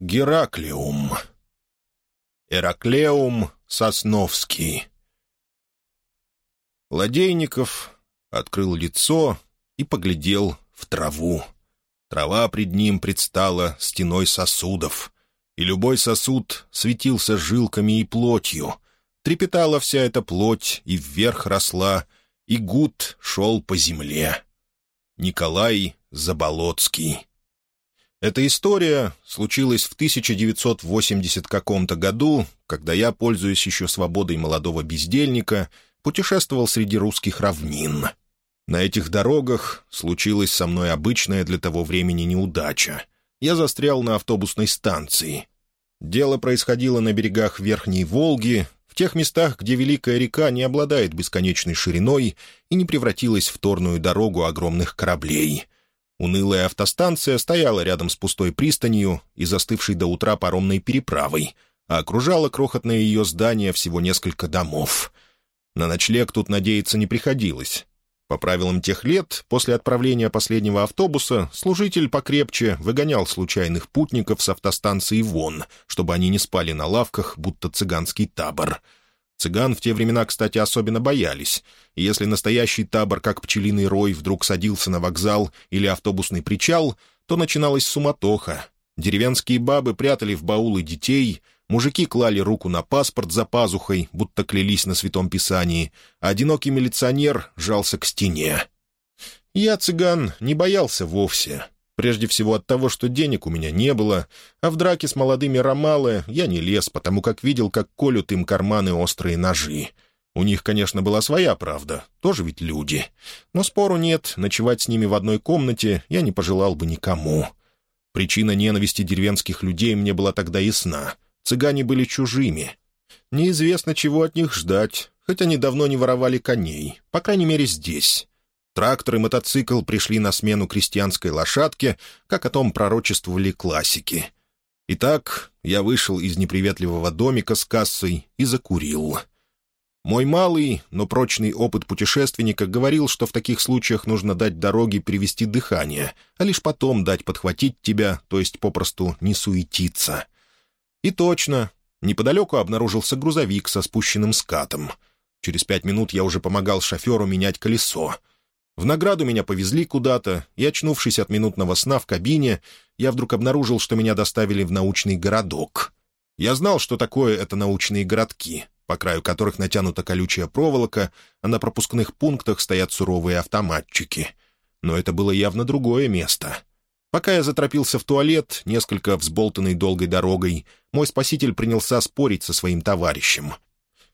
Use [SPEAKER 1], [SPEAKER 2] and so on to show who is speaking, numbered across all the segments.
[SPEAKER 1] Гераклеум. Эраклеум Сосновский. Ладейников открыл лицо и поглядел в траву. Трава пред ним предстала стеной сосудов, и любой сосуд светился жилками и плотью. Трепетала вся эта плоть и вверх росла, и гуд шел по земле. Николай Заболоцкий. Эта история случилась в 1980 каком-то году, когда я, пользуясь еще свободой молодого бездельника, путешествовал среди русских равнин — на этих дорогах случилась со мной обычная для того времени неудача. Я застрял на автобусной станции. Дело происходило на берегах Верхней Волги, в тех местах, где Великая река не обладает бесконечной шириной и не превратилась в торную дорогу огромных кораблей. Унылая автостанция стояла рядом с пустой пристанью и застывшей до утра паромной переправой, а окружало крохотное ее здание всего несколько домов. На ночлег тут надеяться не приходилось. По правилам тех лет, после отправления последнего автобуса, служитель покрепче выгонял случайных путников с автостанции вон, чтобы они не спали на лавках, будто цыганский табор. Цыган в те времена, кстати, особенно боялись. Если настоящий табор, как пчелиный рой, вдруг садился на вокзал или автобусный причал, то начиналась суматоха. Деревенские бабы прятали в баулы детей — Мужики клали руку на паспорт за пазухой, будто клялись на Святом Писании, а одинокий милиционер жался к стене. Я, цыган, не боялся вовсе. Прежде всего от того, что денег у меня не было, а в драке с молодыми ромалы я не лез, потому как видел, как колют им карманы острые ножи. У них, конечно, была своя правда, тоже ведь люди. Но спору нет, ночевать с ними в одной комнате я не пожелал бы никому. Причина ненависти деревенских людей мне была тогда ясна — Цыгане были чужими. Неизвестно, чего от них ждать, хоть они давно не воровали коней, по крайней мере, здесь. Трактор и мотоцикл пришли на смену крестьянской лошадке, как о том пророчествовали классики. Итак, я вышел из неприветливого домика с кассой и закурил. Мой малый, но прочный опыт путешественника говорил, что в таких случаях нужно дать дороге перевести дыхание, а лишь потом дать подхватить тебя, то есть попросту не суетиться — и точно, неподалеку обнаружился грузовик со спущенным скатом. Через пять минут я уже помогал шоферу менять колесо. В награду меня повезли куда-то, и, очнувшись от минутного сна в кабине, я вдруг обнаружил, что меня доставили в научный городок. Я знал, что такое это научные городки, по краю которых натянута колючая проволока, а на пропускных пунктах стоят суровые автоматчики. Но это было явно другое место. Пока я заторопился в туалет, несколько взболтанной долгой дорогой, мой спаситель принялся спорить со своим товарищем.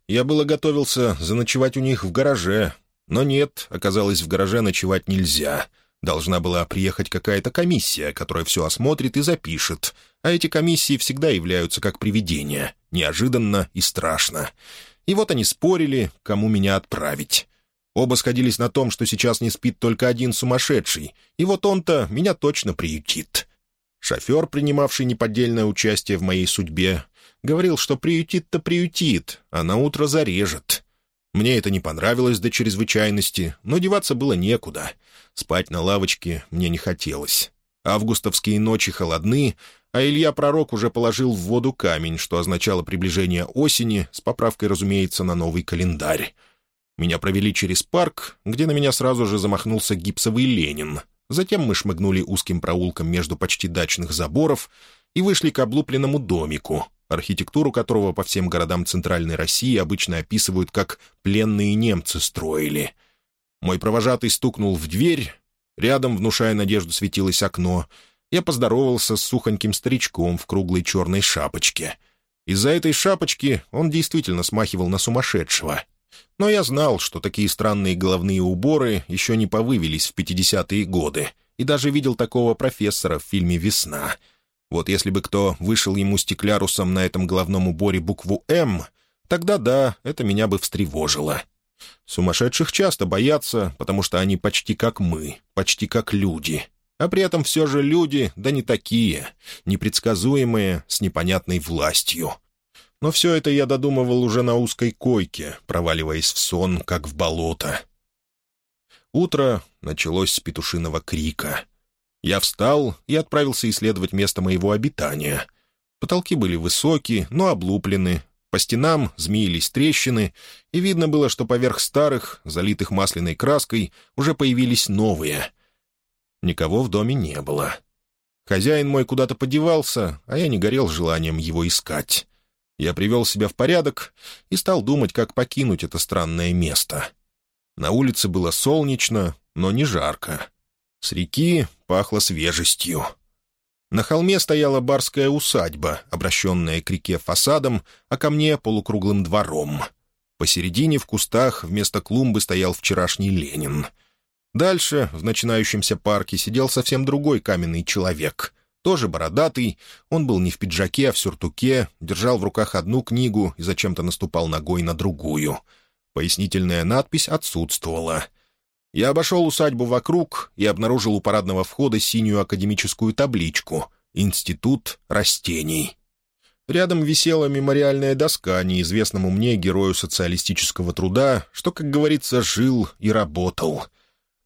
[SPEAKER 1] Я было готовился заночевать у них в гараже, но нет, оказалось, в гараже ночевать нельзя. Должна была приехать какая-то комиссия, которая все осмотрит и запишет, а эти комиссии всегда являются как привидения, неожиданно и страшно. И вот они спорили, кому меня отправить. Оба сходились на том, что сейчас не спит только один сумасшедший, и вот он-то меня точно приютит. Шофер, принимавший неподдельное участие в моей судьбе, говорил, что приютит-то приютит, а на утро зарежет. Мне это не понравилось до чрезвычайности, но деваться было некуда. Спать на лавочке мне не хотелось. Августовские ночи холодны, а Илья Пророк уже положил в воду камень, что означало приближение осени, с поправкой, разумеется, на новый календарь. Меня провели через парк, где на меня сразу же замахнулся гипсовый Ленин. Затем мы шмыгнули узким проулком между почти дачных заборов и вышли к облупленному домику, архитектуру которого по всем городам Центральной России обычно описывают как «пленные немцы строили». Мой провожатый стукнул в дверь, рядом, внушая надежду, светилось окно. Я поздоровался с сухоньким старичком в круглой черной шапочке. Из-за этой шапочки он действительно смахивал на сумасшедшего — но я знал, что такие странные головные уборы еще не повывелись в 50-е годы, и даже видел такого профессора в фильме «Весна». Вот если бы кто вышел ему стеклярусом на этом головном уборе букву «М», тогда да, это меня бы встревожило. Сумасшедших часто боятся, потому что они почти как мы, почти как люди. А при этом все же люди, да не такие, непредсказуемые, с непонятной властью. Но все это я додумывал уже на узкой койке, проваливаясь в сон, как в болото. Утро началось с петушиного крика. Я встал и отправился исследовать место моего обитания. Потолки были высокие, но облуплены, по стенам змеились трещины, и видно было, что поверх старых, залитых масляной краской, уже появились новые. Никого в доме не было. Хозяин мой куда-то подевался, а я не горел желанием его искать. Я привел себя в порядок и стал думать, как покинуть это странное место. На улице было солнечно, но не жарко. С реки пахло свежестью. На холме стояла барская усадьба, обращенная к реке фасадом, а ко мне — полукруглым двором. Посередине в кустах вместо клумбы стоял вчерашний Ленин. Дальше, в начинающемся парке, сидел совсем другой каменный человек. Тоже бородатый, он был не в пиджаке, а в сюртуке, держал в руках одну книгу и зачем-то наступал ногой на другую. Пояснительная надпись отсутствовала. Я обошел усадьбу вокруг и обнаружил у парадного входа синюю академическую табличку «Институт растений». Рядом висела мемориальная доска неизвестному мне герою социалистического труда, что, как говорится, жил и работал —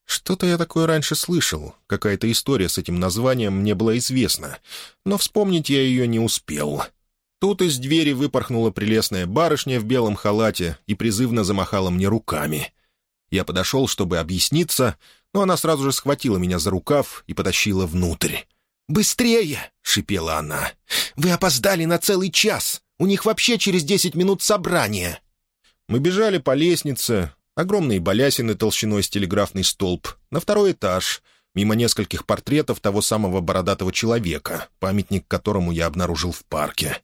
[SPEAKER 1] что-то я такое раньше слышал, какая-то история с этим названием мне была известна, но вспомнить я ее не успел. Тут из двери выпорхнула прелестная барышня в белом халате и призывно замахала мне руками. Я подошел, чтобы объясниться, но она сразу же схватила меня за рукав и потащила внутрь. «Быстрее!» — шипела она. «Вы опоздали на целый час! У них вообще через десять минут собрание!» Мы бежали по лестнице, огромные балясины толщиной с телеграфный столб, на второй этаж, мимо нескольких портретов того самого бородатого человека, памятник которому я обнаружил в парке.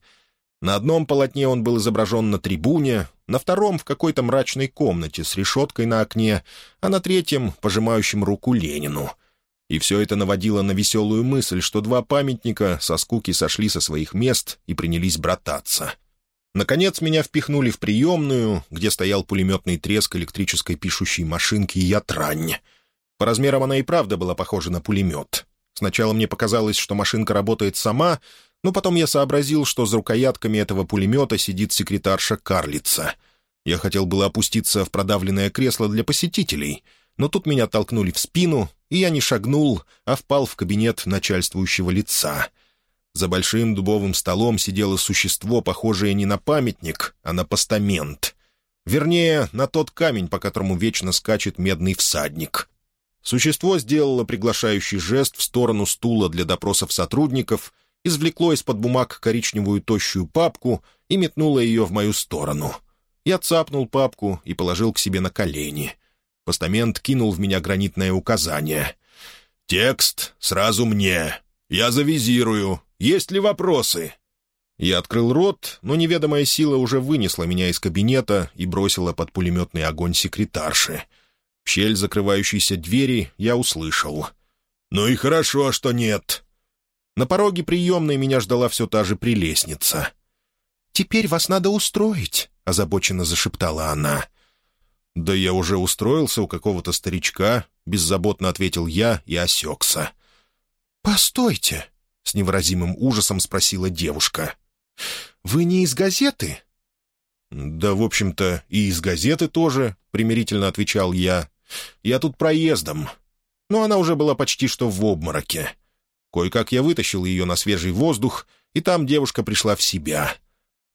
[SPEAKER 1] На одном полотне он был изображен на трибуне, на втором — в какой-то мрачной комнате с решеткой на окне, а на третьем — пожимающем руку Ленину. И все это наводило на веселую мысль, что два памятника со скуки сошли со своих мест и принялись брататься. Наконец меня впихнули в приемную, где стоял пулеметный треск электрической пишущей машинки «Ятрань». По размерам она и правда была похожа на пулемет. Сначала мне показалось, что машинка работает сама, но потом я сообразил, что за рукоятками этого пулемета сидит секретарша Карлица. Я хотел было опуститься в продавленное кресло для посетителей, но тут меня толкнули в спину, и я не шагнул, а впал в кабинет начальствующего лица — за большим дубовым столом сидело существо, похожее не на памятник, а на постамент. Вернее, на тот камень, по которому вечно скачет медный всадник. Существо сделало приглашающий жест в сторону стула для допросов сотрудников, извлекло из-под бумаг коричневую тощую папку и метнуло ее в мою сторону. Я цапнул папку и положил к себе на колени. Постамент кинул в меня гранитное указание. «Текст сразу мне. Я завизирую. Есть ли вопросы?» Я открыл рот, но неведомая сила уже вынесла меня из кабинета и бросила под пулеметный огонь секретарши. В щель закрывающейся двери я услышал. «Ну и хорошо, что нет». На пороге приемной меня ждала все та же прелестница. «Теперь вас надо устроить», — озабоченно зашептала она. «Да я уже устроился у какого-то старичка», — беззаботно ответил я и осекся. «Постойте», — с невыразимым ужасом спросила девушка. «Вы не из газеты?» «Да, в общем-то, и из газеты тоже», — примирительно отвечал я. «Я тут проездом». Но она уже была почти что в обмороке. Кое-как я вытащил ее на свежий воздух, и там девушка пришла в себя.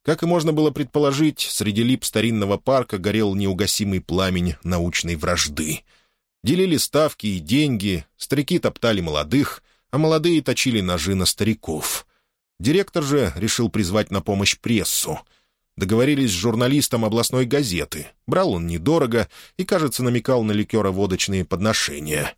[SPEAKER 1] Как и можно было предположить, среди лип старинного парка горел неугасимый пламень научной вражды. Делили ставки и деньги, старики топтали молодых, а молодые точили ножи на стариков. Директор же решил призвать на помощь прессу. Договорились с журналистом областной газеты. Брал он недорого и, кажется, намекал на ликероводочные подношения.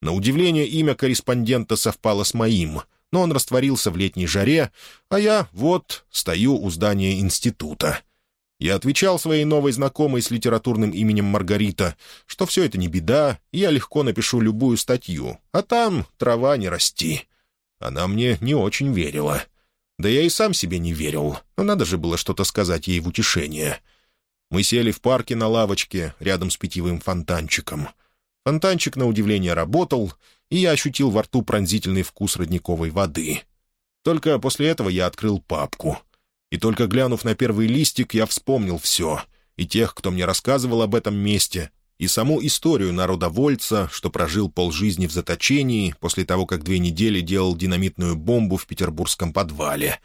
[SPEAKER 1] На удивление, имя корреспондента совпало с моим, но он растворился в летней жаре, а я, вот, стою у здания института. Я отвечал своей новой знакомой с литературным именем Маргарита, что все это не беда, и я легко напишу любую статью, а там трава не расти. Она мне не очень верила. Да я и сам себе не верил, но надо же было что-то сказать ей в утешение. Мы сели в парке на лавочке рядом с питьевым фонтанчиком. Фонтанчик, на удивление, работал, и я ощутил во рту пронзительный вкус родниковой воды. Только после этого я открыл папку — и только глянув на первый листик, я вспомнил все. И тех, кто мне рассказывал об этом месте, и саму историю народовольца, что прожил полжизни в заточении после того, как две недели делал динамитную бомбу в петербургском подвале.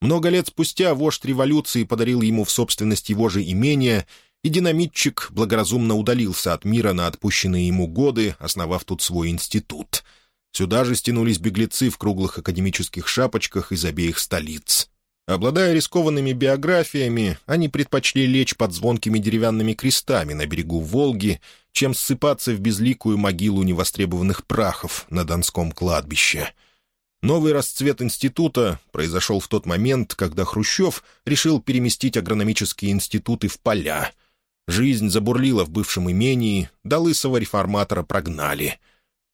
[SPEAKER 1] Много лет спустя вождь революции подарил ему в собственность его же имение, и динамитчик благоразумно удалился от мира на отпущенные ему годы, основав тут свой институт. Сюда же стянулись беглецы в круглых академических шапочках из обеих столиц. Обладая рискованными биографиями, они предпочли лечь под звонкими деревянными крестами на берегу Волги, чем ссыпаться в безликую могилу невостребованных прахов на Донском кладбище. Новый расцвет института произошел в тот момент, когда Хрущев решил переместить агрономические институты в поля. Жизнь забурлила в бывшем имении, до лысого реформатора прогнали —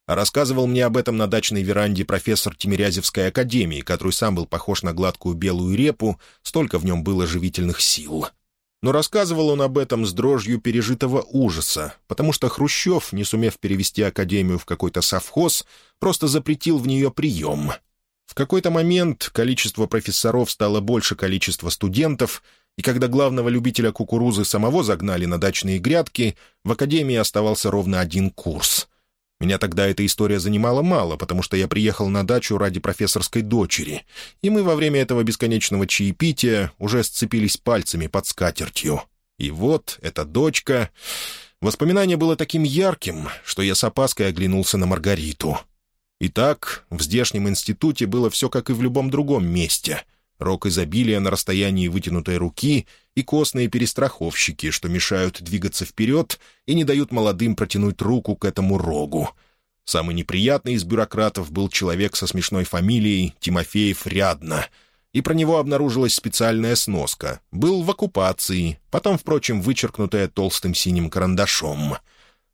[SPEAKER 1] рассказывал мне об этом на дачной веранде профессор Тимирязевской академии, который сам был похож на гладкую белую репу, столько в нем было живительных сил. Но рассказывал он об этом с дрожью пережитого ужаса, потому что Хрущев, не сумев перевести академию в какой-то совхоз, просто запретил в нее прием. В какой-то момент количество профессоров стало больше количества студентов, и когда главного любителя кукурузы самого загнали на дачные грядки, в академии оставался ровно один курс — меня тогда эта история занимала мало, потому что я приехал на дачу ради профессорской дочери, и мы во время этого бесконечного чаепития уже сцепились пальцами под скатертью. И вот эта дочка... Воспоминание было таким ярким, что я с опаской оглянулся на Маргариту. Итак, в здешнем институте было все как и в любом другом месте. Рок изобилия на расстоянии вытянутой руки и костные перестраховщики, что мешают двигаться вперед и не дают молодым протянуть руку к этому рогу. Самый неприятный из бюрократов был человек со смешной фамилией Тимофеев Рядно, и про него обнаружилась специальная сноска. Был в оккупации, потом, впрочем, вычеркнутая толстым синим карандашом.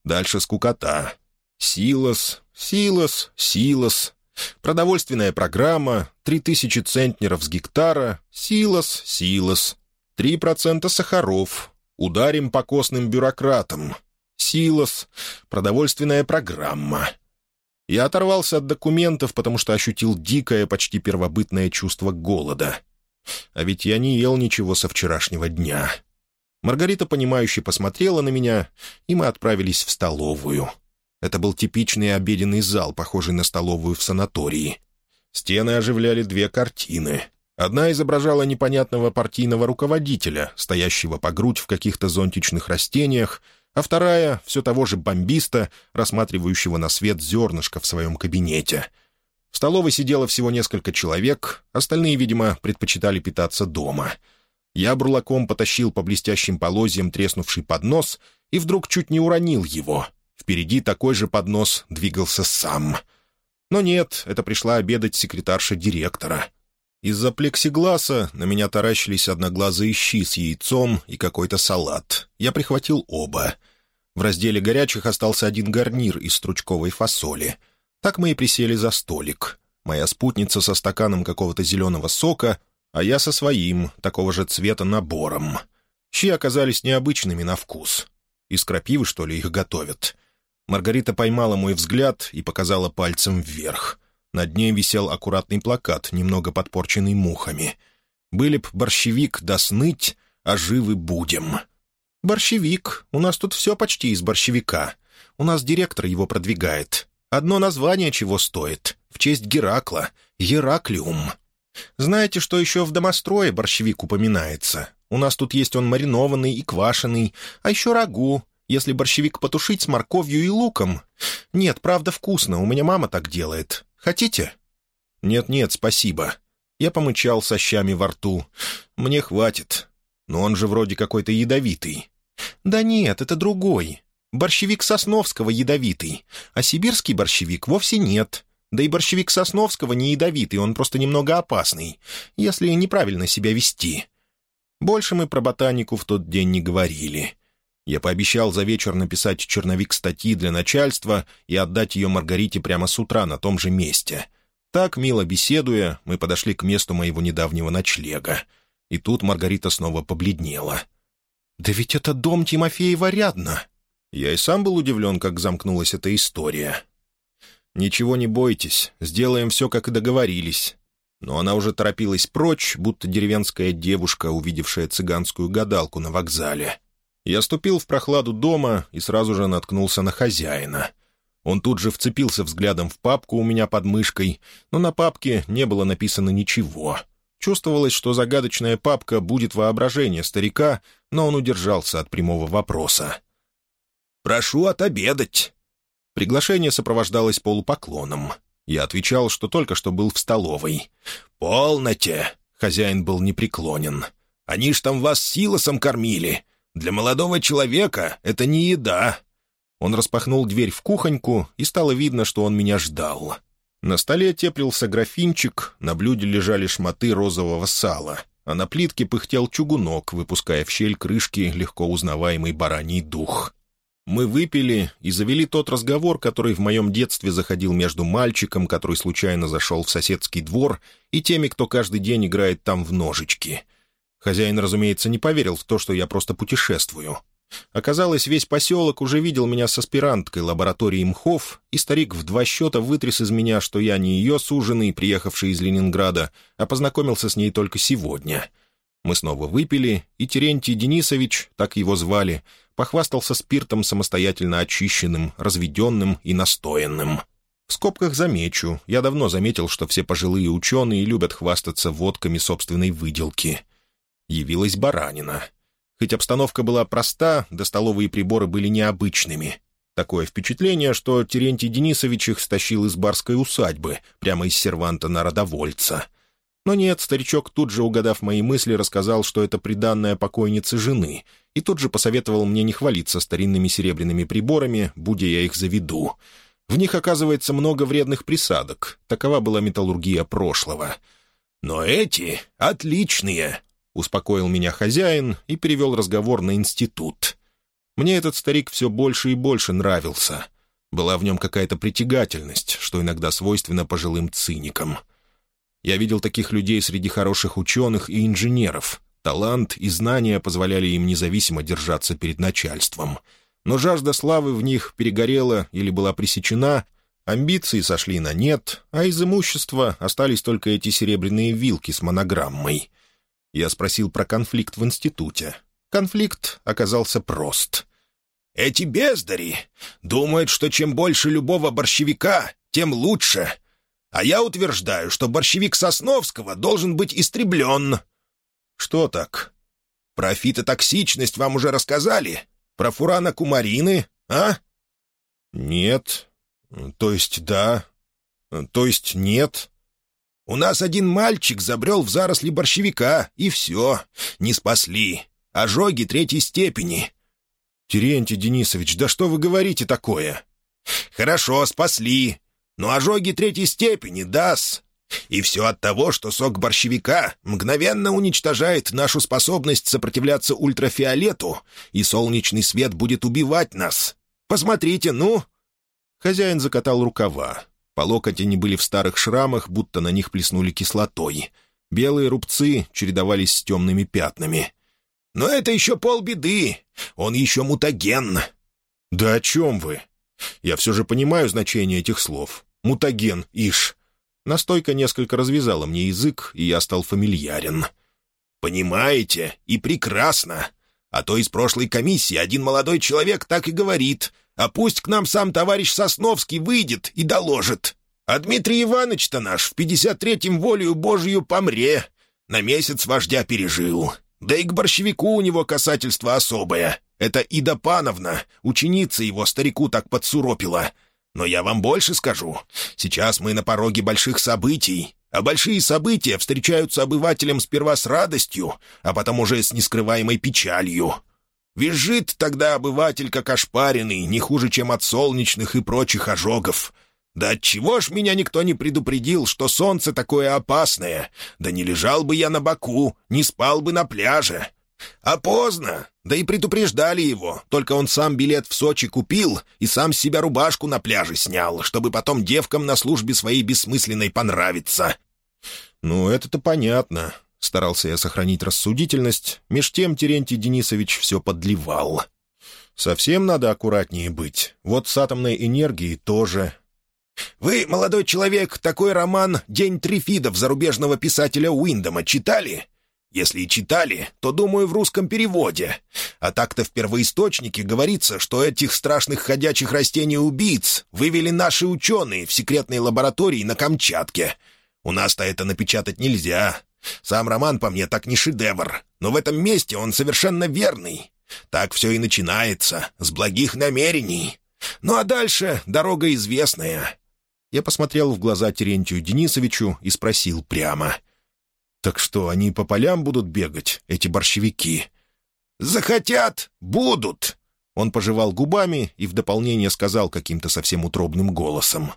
[SPEAKER 1] Дальше скукота. Силос, Силос, Силос, Продовольственная программа, 3000 центнеров с гектара, силос, силос, 3% сахаров, ударим по костным бюрократам, силос, продовольственная программа. Я оторвался от документов, потому что ощутил дикое, почти первобытное чувство голода. А ведь я не ел ничего со вчерашнего дня. Маргарита, понимающе посмотрела на меня, и мы отправились в столовую. Это был типичный обеденный зал, похожий на столовую в санатории. Стены оживляли две картины. Одна изображала непонятного партийного руководителя, стоящего по грудь в каких-то зонтичных растениях, а вторая — все того же бомбиста, рассматривающего на свет зернышко в своем кабинете. В столовой сидело всего несколько человек, остальные, видимо, предпочитали питаться дома. Я бурлаком потащил по блестящим полозьям треснувший поднос и вдруг чуть не уронил его — Впереди такой же поднос двигался сам. Но нет, это пришла обедать секретарша директора. Из-за плексигласа на меня таращились одноглазые щи с яйцом и какой-то салат. Я прихватил оба. В разделе горячих остался один гарнир из стручковой фасоли. Так мы и присели за столик. Моя спутница со стаканом какого-то зеленого сока, а я со своим, такого же цвета, набором. Щи оказались необычными на вкус. Из крапивы, что ли, их готовят? Маргарита поймала мой взгляд и показала пальцем вверх. Над ней висел аккуратный плакат, немного подпорченный мухами. «Были б борщевик да сныть, а живы будем». «Борщевик. У нас тут все почти из борщевика. У нас директор его продвигает. Одно название чего стоит. В честь Геракла. Гераклиум. Знаете, что еще в домострое борщевик упоминается? У нас тут есть он маринованный и квашеный, а еще рагу, если борщевик потушить с морковью и луком. Нет, правда вкусно, у меня мама так делает. Хотите?» «Нет-нет, спасибо». Я помычал со щами во рту. «Мне хватит. Но он же вроде какой-то ядовитый». «Да нет, это другой. Борщевик Сосновского ядовитый, а сибирский борщевик вовсе нет. Да и борщевик Сосновского не ядовитый, он просто немного опасный, если неправильно себя вести». Больше мы про ботанику в тот день не говорили. Я пообещал за вечер написать черновик статьи для начальства и отдать ее Маргарите прямо с утра на том же месте. Так, мило беседуя, мы подошли к месту моего недавнего ночлега. И тут Маргарита снова побледнела. «Да ведь это дом Тимофеева рядно!» Я и сам был удивлен, как замкнулась эта история. «Ничего не бойтесь, сделаем все, как и договорились». Но она уже торопилась прочь, будто деревенская девушка, увидевшая цыганскую гадалку на вокзале. Я ступил в прохладу дома и сразу же наткнулся на хозяина. Он тут же вцепился взглядом в папку у меня под мышкой, но на папке не было написано ничего. Чувствовалось, что загадочная папка будет воображение старика, но он удержался от прямого вопроса.
[SPEAKER 2] «Прошу отобедать».
[SPEAKER 1] Приглашение сопровождалось полупоклоном. Я отвечал, что только что был в столовой.
[SPEAKER 2] «Полноте!» — хозяин был непреклонен. «Они ж там вас силосом кормили. Для молодого человека это не еда».
[SPEAKER 1] Он распахнул дверь в кухоньку, и стало видно, что он меня ждал. На столе теплился графинчик, на блюде лежали шматы розового сала, а на плитке пыхтел чугунок, выпуская в щель крышки легко узнаваемый бараний дух. Мы выпили и завели тот разговор, который в моем детстве заходил между мальчиком, который случайно зашел в соседский двор, и теми, кто каждый день играет там в ножички. Хозяин, разумеется, не поверил в то, что я просто путешествую. Оказалось, весь поселок уже видел меня с аспиранткой лаборатории МХОВ, и старик в два счета вытряс из меня, что я не ее суженый, приехавший из Ленинграда, а познакомился с ней только сегодня. Мы снова выпили, и Терентий Денисович, так его звали, похвастался спиртом самостоятельно очищенным, разведенным и настоянным. В скобках замечу, я давно заметил, что все пожилые ученые любят хвастаться водками собственной выделки. Явилась баранина — Хоть обстановка была проста, да столовые приборы были необычными. Такое впечатление, что Терентий Денисович их стащил из барской усадьбы, прямо из серванта народовольца. Но нет, старичок, тут же угадав мои мысли, рассказал, что это приданная покойницы жены, и тут же посоветовал мне не хвалиться старинными серебряными приборами, будь я их заведу. В них, оказывается, много вредных присадок. Такова была металлургия прошлого.
[SPEAKER 2] «Но эти отличные», —
[SPEAKER 1] успокоил меня хозяин и перевел разговор на институт. Мне этот старик все больше и больше нравился. Была в нем какая-то притягательность, что иногда свойственно пожилым циникам. Я видел таких людей среди хороших ученых и инженеров. Талант и знания позволяли им независимо держаться перед начальством. Но жажда славы в них перегорела или была пресечена, амбиции сошли на нет, а из имущества остались только эти серебряные вилки с монограммой — я спросил про конфликт в институте. Конфликт оказался прост.
[SPEAKER 2] «Эти бездари думают, что чем больше любого борщевика, тем лучше. А я утверждаю, что борщевик Сосновского должен быть истреблен».
[SPEAKER 1] «Что так?»
[SPEAKER 2] «Про фитотоксичность вам уже рассказали? Про фурана кумарины, а?»
[SPEAKER 1] «Нет. То есть да. То есть нет.
[SPEAKER 2] У нас один мальчик забрел в заросли борщевика, и все. Не спасли. Ожоги третьей степени».
[SPEAKER 1] «Терентий Денисович, да что вы говорите такое?»
[SPEAKER 2] «Хорошо, спасли. Но ожоги третьей степени, дас. И все от того, что сок борщевика мгновенно уничтожает нашу способность сопротивляться ультрафиолету, и солнечный свет будет убивать нас. Посмотрите, ну!»
[SPEAKER 1] Хозяин закатал рукава. По локоть они были в старых шрамах, будто на них плеснули кислотой. Белые рубцы чередовались с темными пятнами.
[SPEAKER 2] «Но это еще полбеды. Он еще мутаген».
[SPEAKER 1] «Да о чем вы? Я все же понимаю значение этих слов. Мутаген, иш». Настойка несколько развязала мне язык, и я стал фамильярен.
[SPEAKER 2] «Понимаете? И прекрасно. А то из прошлой комиссии один молодой человек так и говорит. А пусть к нам сам товарищ Сосновский выйдет и доложит. А Дмитрий Иванович-то наш в пятьдесят третьем волею Божью помре. На месяц вождя пережил. Да и к борщевику у него касательство особое. Это Ида Пановна, ученица его старику так подсуропила. Но я вам больше скажу. Сейчас мы на пороге больших событий, а большие события встречаются обывателям сперва с радостью, а потом уже с нескрываемой печалью. Визжит тогда обыватель, как ошпаренный, не хуже, чем от солнечных и прочих ожогов. Да отчего ж меня никто не предупредил, что солнце такое опасное? Да не лежал бы я на боку, не спал бы на пляже. А поздно, да и предупреждали его, только он сам билет в Сочи купил и сам себя рубашку на пляже снял, чтобы потом девкам на службе своей бессмысленной понравиться.
[SPEAKER 1] «Ну, это-то понятно», — старался я сохранить рассудительность, меж тем Терентий Денисович все подливал. «Совсем надо аккуратнее быть. Вот с атомной энергией тоже.
[SPEAKER 2] «Вы, молодой человек, такой роман «День трифидов» зарубежного писателя Уиндома читали?» Если и читали, то, думаю, в русском переводе. А так-то в первоисточнике говорится, что этих страшных ходячих растений-убийц вывели наши ученые в секретной лаборатории на Камчатке. У нас-то это напечатать нельзя. Сам роман по мне так не шедевр, но в этом месте он совершенно верный. Так все и начинается, с благих намерений. Ну а дальше дорога известная».
[SPEAKER 1] Я посмотрел в глаза Терентию Денисовичу и спросил прямо. «Так что, они по полям будут бегать, эти борщевики?»
[SPEAKER 2] «Захотят — будут!»
[SPEAKER 1] Он пожевал губами и в дополнение сказал каким-то совсем утробным голосом.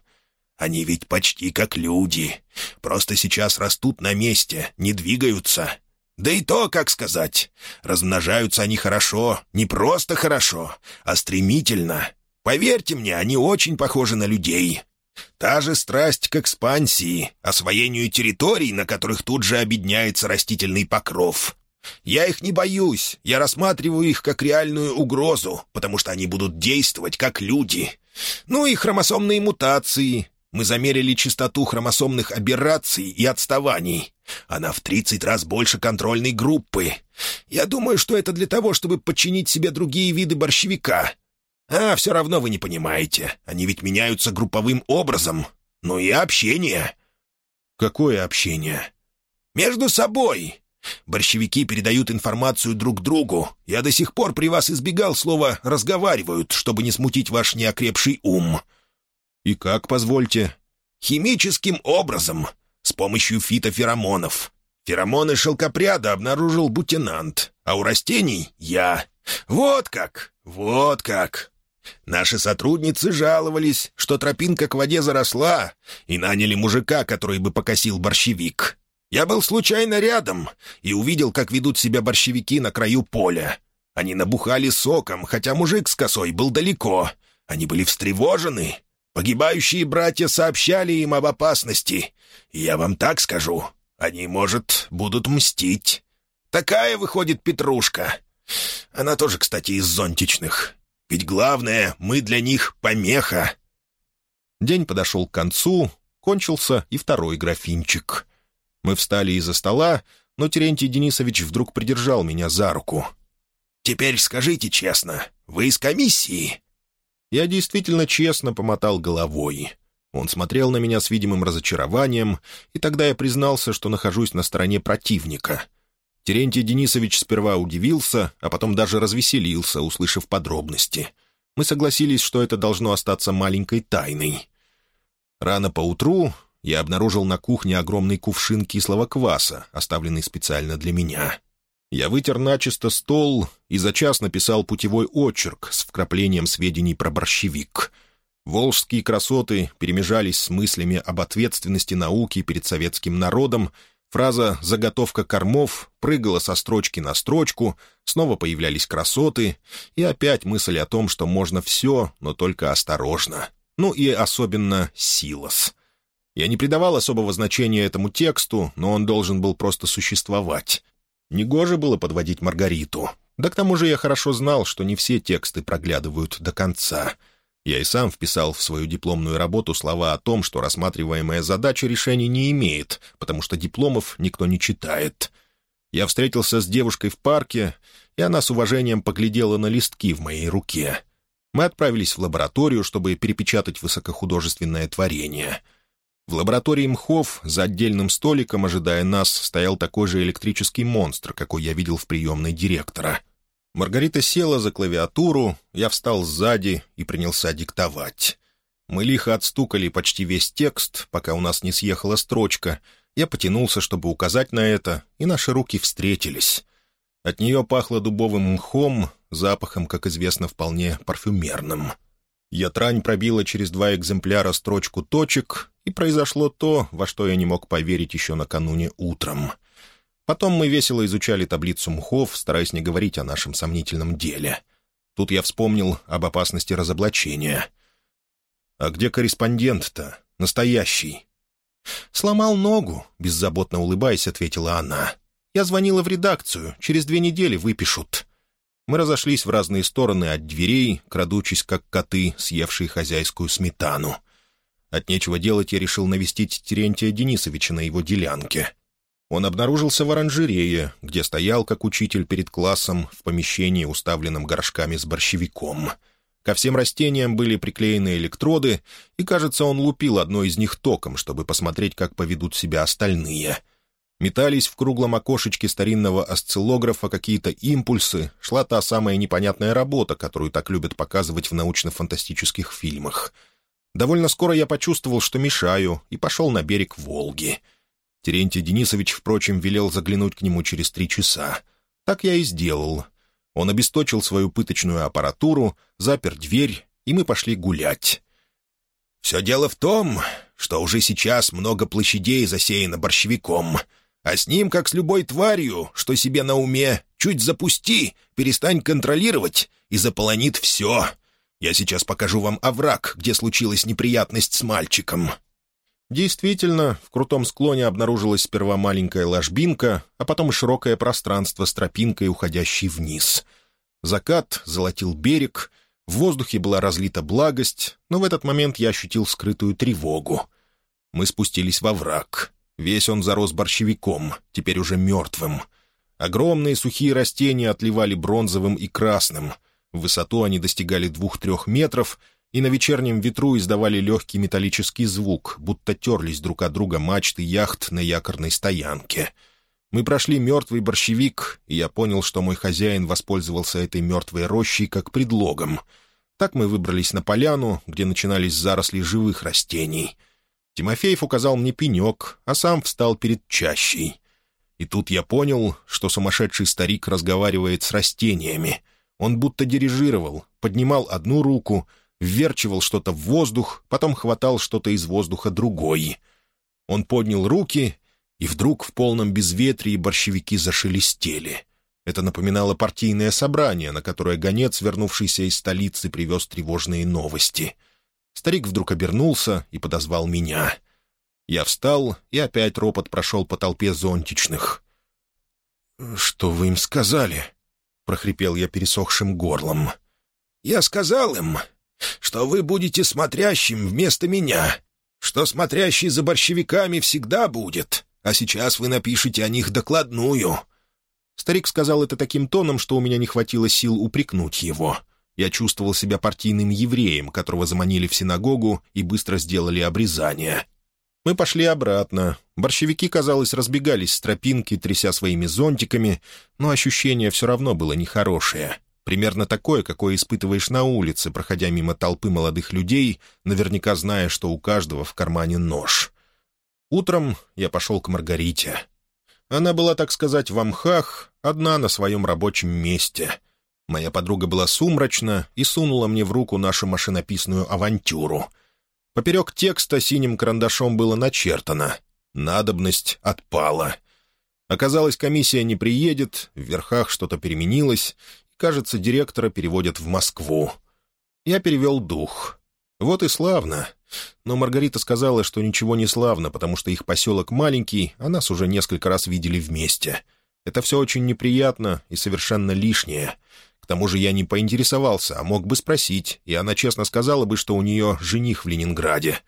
[SPEAKER 2] «Они ведь почти как люди. Просто сейчас растут на месте, не двигаются. Да и то, как сказать, размножаются они хорошо, не просто хорошо, а стремительно. Поверьте мне, они очень похожи на людей. Та же страсть к экспансии, освоению территорий, на которых тут же обедняется растительный покров. Я их не боюсь, я рассматриваю их как реальную угрозу, потому что они будут действовать как люди. Ну и хромосомные мутации. Мы замерили частоту хромосомных аберраций и отставаний. Она в 30 раз больше контрольной группы. Я думаю, что это для того, чтобы подчинить себе другие виды борщевика. А, все равно вы не понимаете. Они ведь меняются групповым образом. Ну и общение.
[SPEAKER 1] Какое общение?
[SPEAKER 2] Между собой. Борщевики передают информацию друг другу. Я до сих пор при вас избегал слова «разговаривают», чтобы не смутить ваш неокрепший ум».
[SPEAKER 1] «И как, позвольте?»
[SPEAKER 2] «Химическим образом, с помощью фитоферомонов. Феромоны шелкопряда обнаружил бутинант, а у растений — я. Вот как, вот как». Наши сотрудницы жаловались, что тропинка к воде заросла, и наняли мужика, который бы покосил борщевик. Я был случайно рядом и увидел, как ведут себя борщевики на краю поля. Они набухали соком, хотя мужик с косой был далеко. Они были встревожены. Погибающие братья сообщали им об опасности. Я вам так скажу, они, может, будут мстить. Такая выходит Петрушка. Она тоже, кстати, из зонтичных. Ведь главное, мы для них помеха.
[SPEAKER 1] День подошел к концу, кончился и второй графинчик — мы встали из-за стола, но Терентий Денисович вдруг придержал меня за руку.
[SPEAKER 2] «Теперь скажите честно, вы из комиссии?»
[SPEAKER 1] Я действительно честно помотал головой. Он смотрел на меня с видимым разочарованием, и тогда я признался, что нахожусь на стороне противника. Терентий Денисович сперва удивился, а потом даже развеселился, услышав подробности. Мы согласились, что это должно остаться маленькой тайной. Рано поутру я обнаружил на кухне огромный кувшин кислого кваса, оставленный специально для меня. Я вытер начисто стол и за час написал путевой очерк с вкраплением сведений про борщевик. Волжские красоты перемежались с мыслями об ответственности науки перед советским народом, Фраза «заготовка кормов» прыгала со строчки на строчку, снова появлялись красоты, и опять мысль о том, что можно все, но только осторожно. Ну и особенно силос. Я не придавал особого значения этому тексту, но он должен был просто существовать. Негоже было подводить Маргариту. Да к тому же я хорошо знал, что не все тексты проглядывают до конца. Я и сам вписал в свою дипломную работу слова о том, что рассматриваемая задача решений не имеет, потому что дипломов никто не читает. Я встретился с девушкой в парке, и она с уважением поглядела на листки в моей руке. Мы отправились в лабораторию, чтобы перепечатать высокохудожественное творение — в лаборатории мхов за отдельным столиком, ожидая нас, стоял такой же электрический монстр, какой я видел в приемной директора. Маргарита села за клавиатуру, я встал сзади и принялся диктовать. Мы лихо отстукали почти весь текст, пока у нас не съехала строчка. Я потянулся, чтобы указать на это, и наши руки встретились. От нее пахло дубовым мхом, запахом, как известно, вполне парфюмерным. Ятрань пробила через два экземпляра строчку точек, и произошло то, во что я не мог поверить еще накануне утром. Потом мы весело изучали таблицу мхов, стараясь не говорить о нашем сомнительном деле. Тут я вспомнил об опасности разоблачения. «А где корреспондент-то? Настоящий?» «Сломал ногу», — беззаботно улыбаясь, ответила она. «Я звонила в редакцию. Через две недели выпишут». Мы разошлись в разные стороны от дверей, крадучись, как коты, съевшие хозяйскую сметану. От нечего делать я решил навестить Терентия Денисовича на его делянке. Он обнаружился в оранжерее, где стоял, как учитель перед классом, в помещении, уставленном горшками с борщевиком. Ко всем растениям были приклеены электроды, и, кажется, он лупил одно из них током, чтобы посмотреть, как поведут себя остальные. Метались в круглом окошечке старинного осциллографа какие-то импульсы, шла та самая непонятная работа, которую так любят показывать в научно-фантастических фильмах. Довольно скоро я почувствовал, что мешаю, и пошел на берег Волги. Терентий Денисович, впрочем, велел заглянуть к нему через три часа. Так я и сделал. Он обесточил свою пыточную аппаратуру, запер дверь, и мы пошли гулять.
[SPEAKER 2] «Все дело в том, что уже сейчас много площадей засеяно борщевиком», а с ним, как с любой тварью, что себе на уме, чуть запусти, перестань контролировать, и заполонит все. Я сейчас покажу вам овраг, где случилась неприятность с мальчиком».
[SPEAKER 1] Действительно, в крутом склоне обнаружилась сперва маленькая ложбинка, а потом широкое пространство с тропинкой, уходящей вниз. Закат золотил берег, в воздухе была разлита благость, но в этот момент я ощутил скрытую тревогу. Мы спустились во враг. Весь он зарос борщевиком, теперь уже мертвым. Огромные сухие растения отливали бронзовым и красным. В высоту они достигали двух-трех метров и на вечернем ветру издавали легкий металлический звук, будто терлись друг от друга мачты яхт на якорной стоянке. Мы прошли мертвый борщевик, и я понял, что мой хозяин воспользовался этой мертвой рощей как предлогом. Так мы выбрались на поляну, где начинались заросли живых растений — Тимофеев указал мне пенек, а сам встал перед чащей. И тут я понял, что сумасшедший старик разговаривает с растениями. Он будто дирижировал, поднимал одну руку, вверчивал что-то в воздух, потом хватал что-то из воздуха другой. Он поднял руки, и вдруг в полном безветрии борщевики зашелестели. Это напоминало партийное собрание, на которое гонец, вернувшийся из столицы, привез тревожные новости — Старик вдруг обернулся и подозвал меня. Я встал, и опять ропот прошел по толпе зонтичных. «Что вы им сказали?» — прохрипел я пересохшим горлом.
[SPEAKER 2] «Я сказал им, что вы будете смотрящим вместо меня, что смотрящий за борщевиками всегда будет, а сейчас вы напишете о них докладную».
[SPEAKER 1] Старик сказал это таким тоном, что у меня не хватило сил упрекнуть его — я чувствовал себя партийным евреем, которого заманили в синагогу и быстро сделали обрезание. Мы пошли обратно. Борщевики, казалось, разбегались с тропинки, тряся своими зонтиками, но ощущение все равно было нехорошее. Примерно такое, какое испытываешь на улице, проходя мимо толпы молодых людей, наверняка зная, что у каждого в кармане нож. Утром я пошел к Маргарите. Она была, так сказать, в амхах, одна на своем рабочем месте — Моя подруга была сумрачна и сунула мне в руку нашу машинописную авантюру. Поперек текста синим карандашом было начертано «Надобность отпала». Оказалось, комиссия не приедет, в верхах что-то переменилось, кажется, директора переводят в Москву. Я перевел дух. Вот и славно. Но Маргарита сказала, что ничего не славно, потому что их поселок маленький, а нас уже несколько раз видели вместе. Это все очень неприятно и совершенно лишнее. К тому же я не поинтересовался, а мог бы спросить, и она честно сказала бы, что у нее жених в Ленинграде.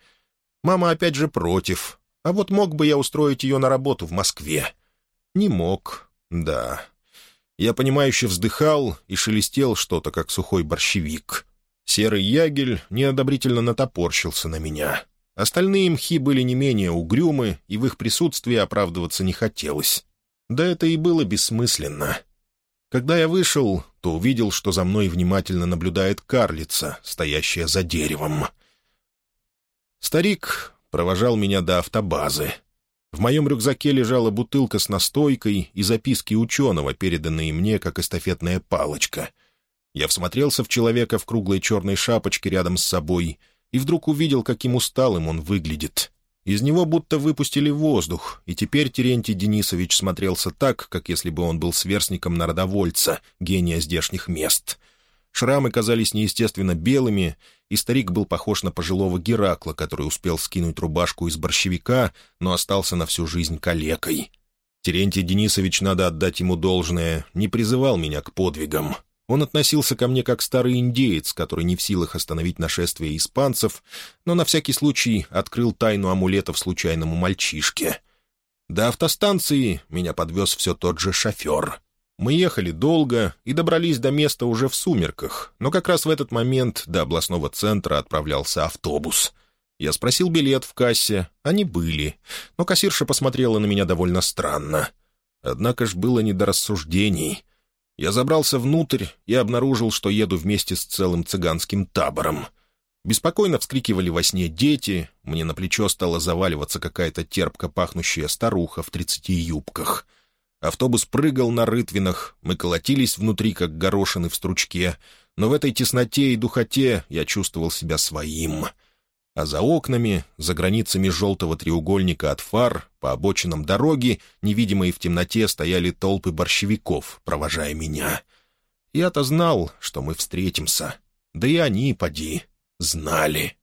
[SPEAKER 1] Мама опять же против. А вот мог бы я устроить ее на работу в Москве? Не мог, да. Я понимающе вздыхал и шелестел что-то, как сухой борщевик. Серый ягель неодобрительно натопорщился на меня. Остальные мхи были не менее угрюмы, и в их присутствии оправдываться не хотелось. Да это и было бессмысленно. Когда я вышел, то увидел, что за мной внимательно наблюдает карлица, стоящая за деревом. Старик провожал меня до автобазы. В моем рюкзаке лежала бутылка с настойкой и записки ученого, переданные мне как эстафетная палочка. Я всмотрелся в человека в круглой черной шапочке рядом с собой и вдруг увидел, каким усталым он выглядит. Из него будто выпустили воздух, и теперь Терентий Денисович смотрелся так, как если бы он был сверстником народовольца, гения здешних мест. Шрамы казались неестественно белыми, и старик был похож на пожилого Геракла, который успел скинуть рубашку из борщевика, но остался на всю жизнь калекой. Терентий Денисович, надо отдать ему должное, не призывал меня к подвигам. Он относился ко мне как старый индеец, который не в силах остановить нашествие испанцев, но на всякий случай открыл тайну амулетов случайному мальчишке. До автостанции меня подвез все тот же шофер. Мы ехали долго и добрались до места уже в сумерках, но как раз в этот момент до областного центра отправлялся автобус. Я спросил билет в кассе. Они были. Но кассирша посмотрела на меня довольно странно. Однако ж было не до рассуждений. Я забрался внутрь и обнаружил, что еду вместе с целым цыганским табором. Беспокойно вскрикивали во сне дети, мне на плечо стала заваливаться какая-то терпко пахнущая старуха в тридцати юбках. Автобус прыгал на рытвинах, мы колотились внутри, как горошины в стручке, но в этой тесноте и духоте я чувствовал себя своим. А за окнами, за границами желтого треугольника от фар, по обочинам дороги, невидимые в темноте, стояли толпы борщевиков, провожая меня. Я-то знал, что мы встретимся. Да и они, поди, знали.